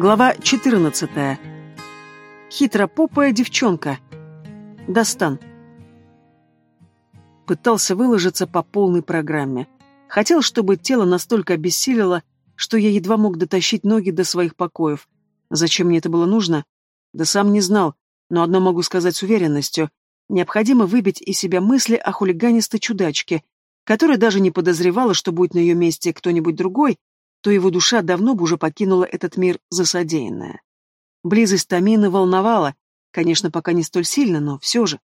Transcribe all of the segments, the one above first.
Глава 14. Хитропопая девчонка. Достан. Пытался выложиться по полной программе. Хотел, чтобы тело настолько обессилило, что я едва мог дотащить ноги до своих покоев. Зачем мне это было нужно? Да сам не знал, но одно могу сказать с уверенностью. Необходимо выбить из себя мысли о хулиганистой чудачке, которая даже не подозревала, что будет на ее месте кто-нибудь другой, то его душа давно бы уже покинула этот мир за содеянное. Близость Тамины волновала, конечно, пока не столь сильно, но все же.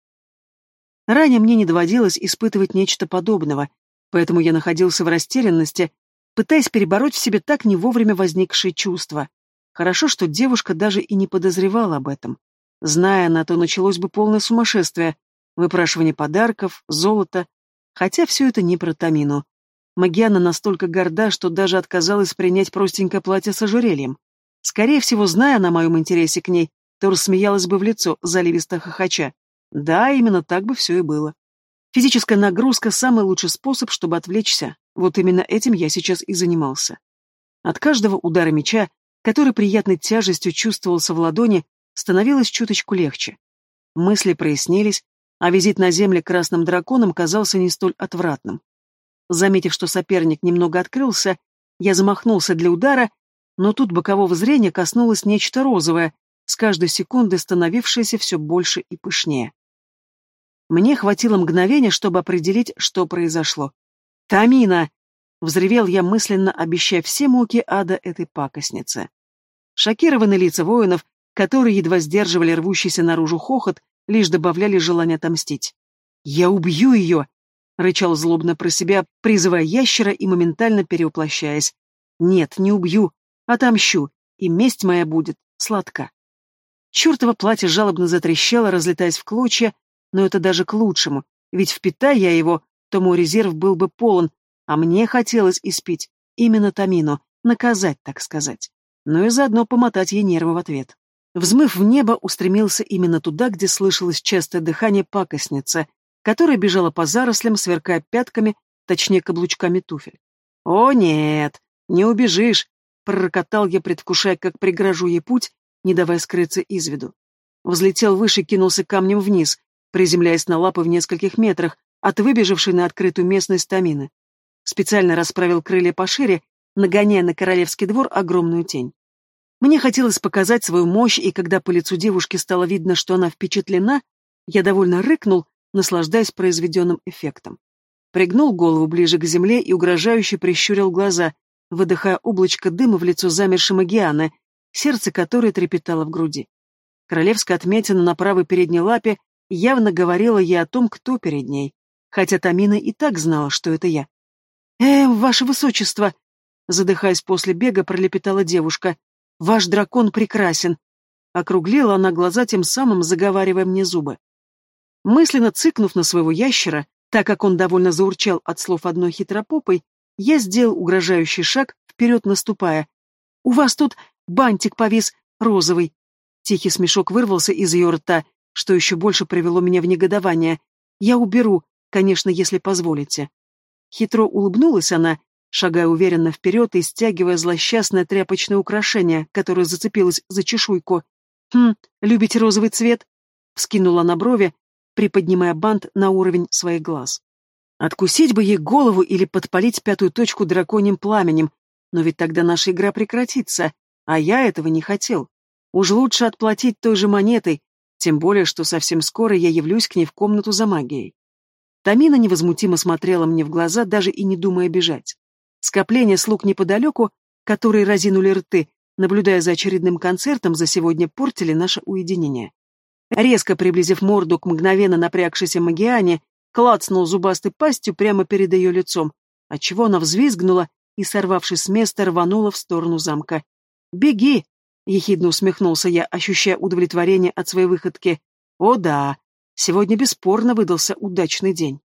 Ранее мне не доводилось испытывать нечто подобного, поэтому я находился в растерянности, пытаясь перебороть в себе так не вовремя возникшие чувства. Хорошо, что девушка даже и не подозревала об этом. Зная она, то началось бы полное сумасшествие, выпрашивание подарков, золота, хотя все это не про Тамину. Магиана настолько горда, что даже отказалась принять простенькое платье с ожерельем. Скорее всего, зная о моем интересе к ней, то рассмеялась бы в лицо, заливисто хохоча. Да, именно так бы все и было. Физическая нагрузка – самый лучший способ, чтобы отвлечься. Вот именно этим я сейчас и занимался. От каждого удара меча, который приятной тяжестью чувствовался в ладони, становилось чуточку легче. Мысли прояснились, а визит на земле красным драконом казался не столь отвратным. Заметив, что соперник немного открылся, я замахнулся для удара, но тут бокового зрения коснулось нечто розовое, с каждой секунды становившееся все больше и пышнее. Мне хватило мгновения, чтобы определить, что произошло. «Тамина!» — взревел я мысленно, обещая все муки ада этой пакостницы. Шокированные лица воинов, которые едва сдерживали рвущийся наружу хохот, лишь добавляли желание отомстить. «Я убью ее!» Рычал злобно про себя, призывая ящера и моментально перевоплощаясь. «Нет, не убью, отомщу, и месть моя будет сладка». Чёртово платье жалобно затрещало, разлетаясь в клочья, но это даже к лучшему, ведь впитая я его, то мой резерв был бы полон, а мне хотелось испить именно Тамину, наказать, так сказать, но и заодно помотать ей нервы в ответ. Взмыв в небо, устремился именно туда, где слышалось частое дыхание пакостницы, которая бежала по зарослям, сверкая пятками, точнее каблучками туфель. «О, нет, не убежишь!» — пророкотал я, предвкушая, как пригрожу ей путь, не давая скрыться из виду. Взлетел выше кинулся камнем вниз, приземляясь на лапы в нескольких метрах от выбежавшей на открытую местность стамины. Специально расправил крылья пошире, нагоняя на королевский двор огромную тень. Мне хотелось показать свою мощь, и когда по лицу девушки стало видно, что она впечатлена, я довольно рыкнул наслаждаясь произведенным эффектом. Пригнул голову ближе к земле и угрожающе прищурил глаза, выдыхая облачко дыма в лицо замершей Магианы, сердце которой трепетало в груди. Королевская отметина на правой передней лапе явно говорила ей о том, кто перед ней, хотя Тамина и так знала, что это я. «Э, ваше высочество!» Задыхаясь после бега, пролепетала девушка. «Ваш дракон прекрасен!» Округлила она глаза, тем самым заговаривая мне зубы. Мысленно цыкнув на своего ящера, так как он довольно заурчал от слов одной хитропопой, я сделал угрожающий шаг, вперед наступая. «У вас тут бантик повис, розовый!» Тихий смешок вырвался из ее рта, что еще больше привело меня в негодование. «Я уберу, конечно, если позволите». Хитро улыбнулась она, шагая уверенно вперед и стягивая злосчастное тряпочное украшение, которое зацепилось за чешуйку. «Хм, любите розовый цвет?» Вскинула на брови, приподнимая бант на уровень своих глаз. Откусить бы ей голову или подпалить пятую точку драконьим пламенем, но ведь тогда наша игра прекратится, а я этого не хотел. Уж лучше отплатить той же монетой, тем более, что совсем скоро я явлюсь к ней в комнату за магией. Тамина невозмутимо смотрела мне в глаза, даже и не думая бежать. Скопление слуг неподалеку, которые разинули рты, наблюдая за очередным концертом, за сегодня портили наше уединение. Резко приблизив морду к мгновенно напрягшейся Магиане, клацнул зубастой пастью прямо перед ее лицом, отчего она взвизгнула и, сорвавшись с места, рванула в сторону замка. «Беги!» — ехидно усмехнулся я, ощущая удовлетворение от своей выходки. «О да, сегодня бесспорно выдался удачный день».